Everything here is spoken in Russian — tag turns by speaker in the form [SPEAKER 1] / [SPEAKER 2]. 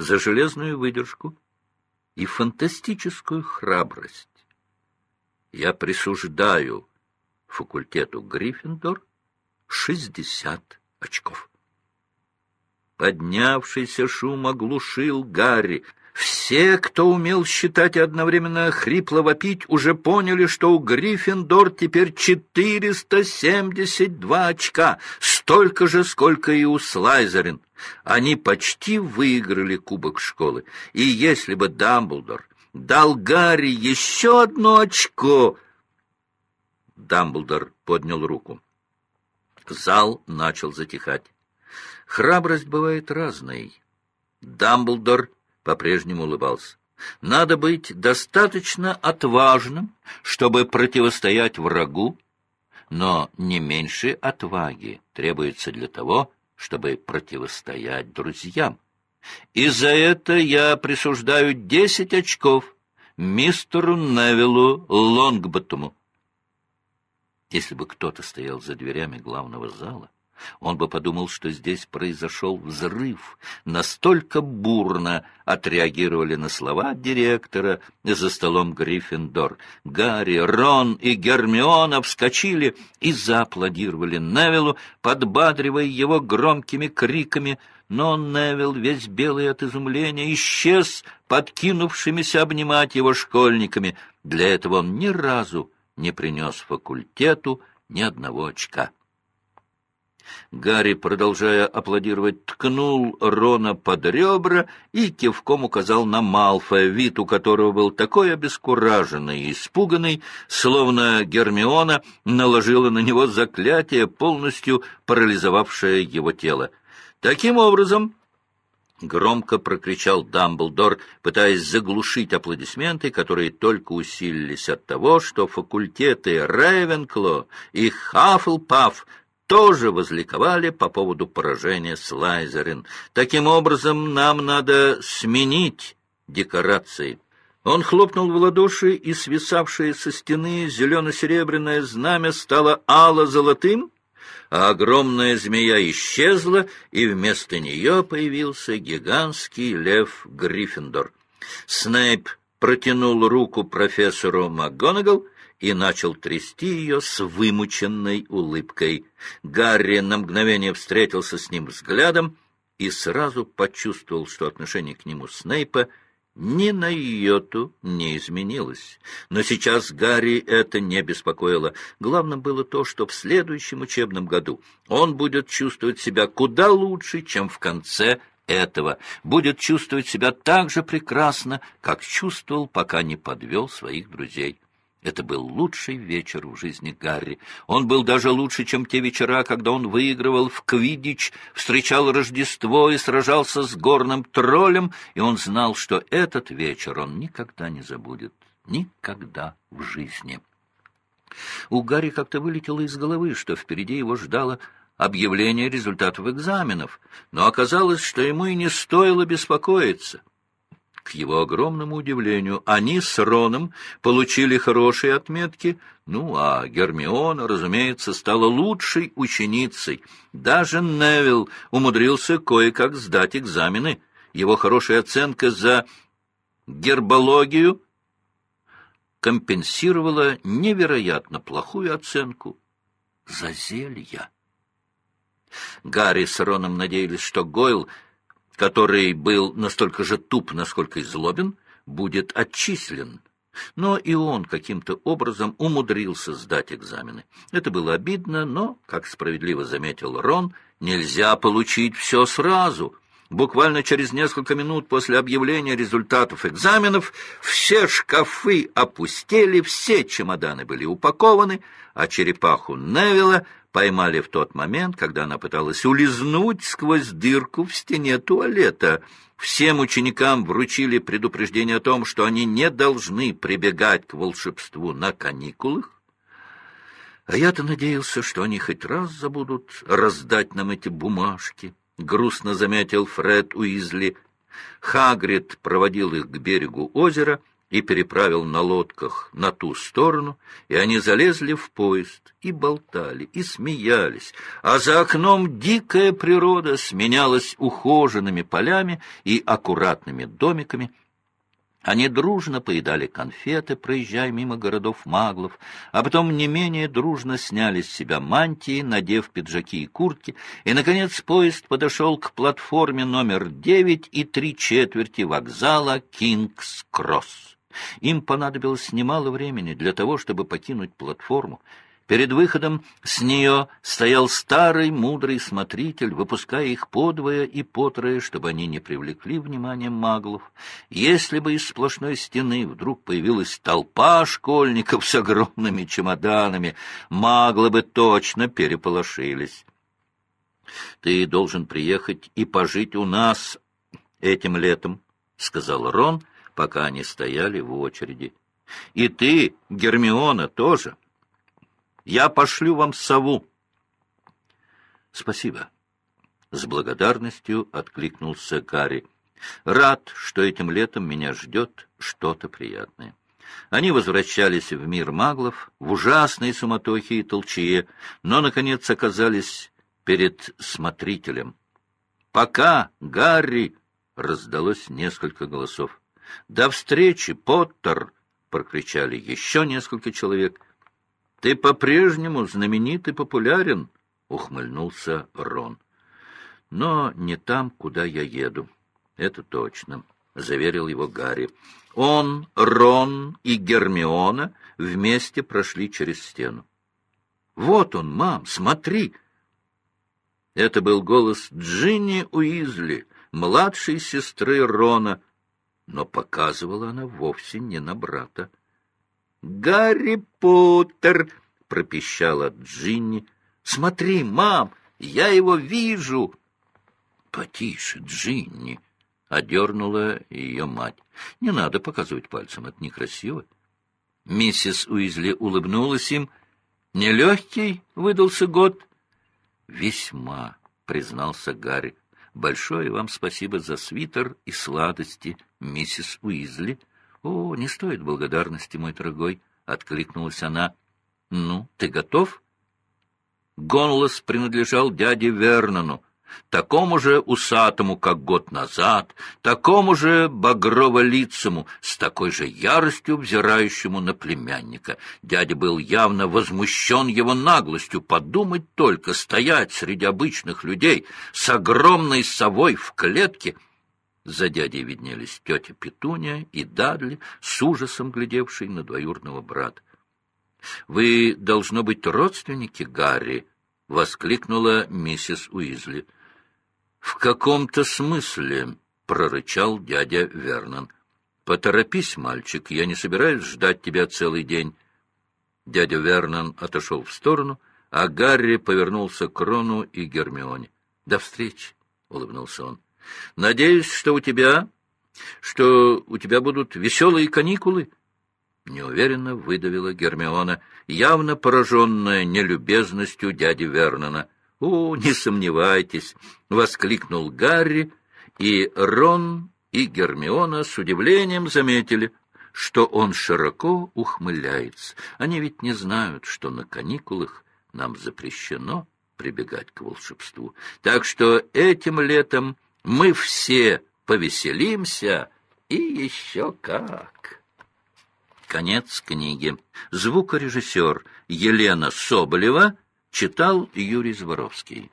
[SPEAKER 1] за железную выдержку и фантастическую храбрость. Я присуждаю факультету Гриффиндор шестьдесят очков. Поднявшийся шум оглушил Гарри. Все, кто умел считать и одновременно хрипло вопить, уже поняли, что у Гриффиндор теперь 472 очка, столько же, сколько и у Слайзерин. Они почти выиграли кубок школы. И если бы Дамблдор дал Гарри еще одно очко... Дамблдор поднял руку. Зал начал затихать. Храбрость бывает разной. Дамблдор по-прежнему улыбался. Надо быть достаточно отважным, чтобы противостоять врагу, но не меньше отваги требуется для того, чтобы противостоять друзьям. И за это я присуждаю десять очков мистеру Невиллу Лонгботтому. Если бы кто-то стоял за дверями главного зала, он бы подумал, что здесь произошел взрыв. Настолько бурно отреагировали на слова директора за столом Гриффиндор. Гарри, Рон и Гермиона вскочили и зааплодировали Невилу, подбадривая его громкими криками, но Невил, весь белый от изумления, исчез подкинувшимися обнимать его школьниками. Для этого он ни разу не принес факультету ни одного очка. Гарри, продолжая аплодировать, ткнул Рона под ребра и кивком указал на Малфоя, вид у которого был такой обескураженный и испуганный, словно Гермиона наложила на него заклятие, полностью парализовавшее его тело. Таким образом, — громко прокричал Дамблдор, пытаясь заглушить аплодисменты, которые только усилились от того, что факультеты Рейвенкло и Хаффлпафф тоже возликовали по поводу поражения Слайзерин. Таким образом, нам надо сменить декорации. Он хлопнул в ладоши, и свисавшее со стены зелено-серебряное знамя стало ало-золотым, а огромная змея исчезла, и вместо нее появился гигантский лев Гриффиндор. Снейп протянул руку профессору МакГонагал, и начал трясти ее с вымученной улыбкой. Гарри на мгновение встретился с ним взглядом и сразу почувствовал, что отношение к нему Снейпа ни на йоту не изменилось. Но сейчас Гарри это не беспокоило. Главным было то, что в следующем учебном году он будет чувствовать себя куда лучше, чем в конце этого, будет чувствовать себя так же прекрасно, как чувствовал, пока не подвел своих друзей. Это был лучший вечер в жизни Гарри. Он был даже лучше, чем те вечера, когда он выигрывал в Квидич, встречал Рождество и сражался с горным троллем, и он знал, что этот вечер он никогда не забудет. Никогда в жизни. У Гарри как-то вылетело из головы, что впереди его ждало объявление результатов экзаменов, но оказалось, что ему и не стоило беспокоиться. Его огромному удивлению, они с Роном получили хорошие отметки, ну, а Гермиона, разумеется, стала лучшей ученицей. Даже Невилл умудрился кое-как сдать экзамены. Его хорошая оценка за гербологию компенсировала невероятно плохую оценку за зелья. Гарри с Роном надеялись, что Гойл — который был настолько же туп, насколько и злобен, будет отчислен. Но и он каким-то образом умудрился сдать экзамены. Это было обидно, но, как справедливо заметил Рон, нельзя получить все сразу. Буквально через несколько минут после объявления результатов экзаменов все шкафы опустели, все чемоданы были упакованы, а черепаху Невилла поймали в тот момент, когда она пыталась улизнуть сквозь дырку в стене туалета. Всем ученикам вручили предупреждение о том, что они не должны прибегать к волшебству на каникулах. А я-то надеялся, что они хоть раз забудут раздать нам эти бумажки, — грустно заметил Фред Уизли. Хагрид проводил их к берегу озера, и переправил на лодках на ту сторону, и они залезли в поезд и болтали, и смеялись, а за окном дикая природа сменялась ухоженными полями и аккуратными домиками, они дружно поедали конфеты, проезжая мимо городов маглов, а потом не менее дружно сняли с себя мантии, надев пиджаки и куртки, и, наконец, поезд подошел к платформе номер девять и три четверти вокзала Кингс-Кросс. Им понадобилось немало времени для того, чтобы покинуть платформу, Перед выходом с нее стоял старый мудрый смотритель, выпуская их подвое и потрое, чтобы они не привлекли внимания маглов. Если бы из сплошной стены вдруг появилась толпа школьников с огромными чемоданами, маглы бы точно переполошились. «Ты должен приехать и пожить у нас этим летом», — сказал Рон, пока они стояли в очереди. «И ты, Гермиона, тоже». Я пошлю вам сову. — Спасибо. С благодарностью откликнулся Гарри. Рад, что этим летом меня ждет что-то приятное. Они возвращались в мир маглов, в ужасной суматохе и толчее, но, наконец, оказались перед смотрителем. «Пока, Гарри!» — раздалось несколько голосов. «До встречи, Поттер!» — прокричали еще несколько человек — ты по-прежнему знаменит и популярен, — ухмыльнулся Рон. — Но не там, куда я еду. Это точно, — заверил его Гарри. Он, Рон и Гермиона вместе прошли через стену. — Вот он, мам, смотри! Это был голос Джинни Уизли, младшей сестры Рона, но показывала она вовсе не на брата. «Гарри Поттер!» — пропищала Джинни. «Смотри, мам, я его вижу!» «Потише, Джинни!» — одернула ее мать. «Не надо показывать пальцем, это некрасиво». Миссис Уизли улыбнулась им. «Нелегкий выдался год?» «Весьма», — признался Гарри. «Большое вам спасибо за свитер и сладости, миссис Уизли». — О, не стоит благодарности, мой дорогой, — откликнулась она. — Ну, ты готов? Гонлос принадлежал дяде Вернону, такому же усатому, как год назад, такому же багрово-лицому, с такой же яростью взирающему на племянника. Дядя был явно возмущен его наглостью. Подумать только, стоять среди обычных людей с огромной совой в клетке — за дядей виднелись тетя Петуния и Дадли, с ужасом глядевший на двоюродного брата. — Вы, должно быть, родственники Гарри? — воскликнула миссис Уизли. — В каком-то смысле, — прорычал дядя Вернон. — Поторопись, мальчик, я не собираюсь ждать тебя целый день. Дядя Вернон отошел в сторону, а Гарри повернулся к Рону и Гермионе. — До встречи, — улыбнулся он. Надеюсь, что у тебя... что у тебя будут веселые каникулы?» Неуверенно выдавила Гермиона, явно пораженная нелюбезностью дяди Вернона. «О, не сомневайтесь!» — воскликнул Гарри, и Рон и Гермиона с удивлением заметили, что он широко ухмыляется. Они ведь не знают, что на каникулах нам запрещено прибегать к волшебству. Так что этим летом мы все повеселимся, и еще как. Конец книги. Звукорежиссер Елена Соболева читал Юрий Зворовский.